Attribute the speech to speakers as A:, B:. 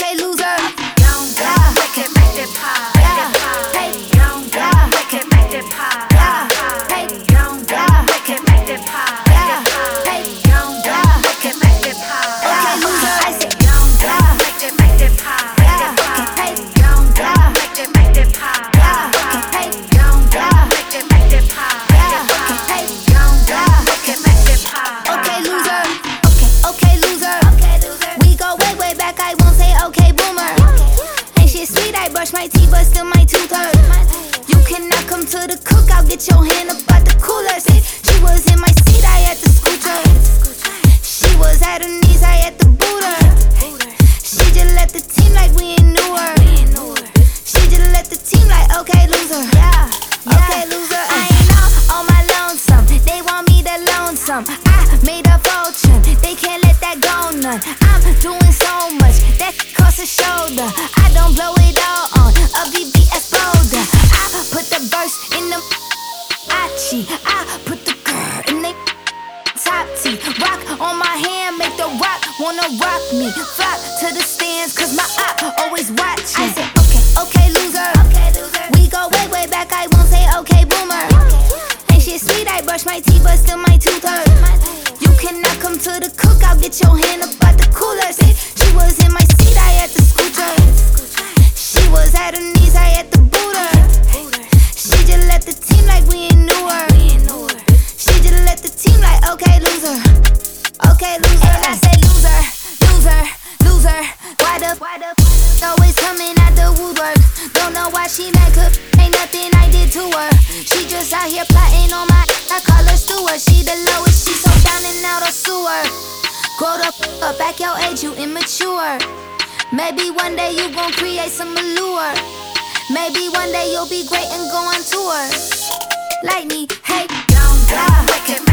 A: Okay, brush my teeth, but still my tooth hurt. You cannot come to the cookout, get your hand up out the cooler. Said she was in my seat, I doing so much that costs a shoulder. I don't blow it all on a VVS folder. I put the verse in the I cheat. I put the girl in they top T. Rock on my hand, make the rock wanna rock me. Flock to the stands, cause my eye always watching. I said, okay, okay, loser. Okay, loser. We go way, way back, I won't say okay, boomer. Ain't shit sweet, I brush my teeth, but still my tooth hurt. Cannot come to the cookout, get your hand up out the cooler. Say, she was in my seat, I had to scooter. She was at her knees, I had to boot her. She just left the team like we ain't knew her. She just left the team like okay loser, okay loser. And I say loser, loser, loser. Why the why the always coming out the woodwork? Don't know why she mad, cause ain't nothing I did to her. She just out here plotting on my. I call her Stewart. She mature. Grow the f up, back your age, you immature. Maybe one day you gon' create some allure. Maybe one day you'll be great and go on tour. Like me, hey, don't die.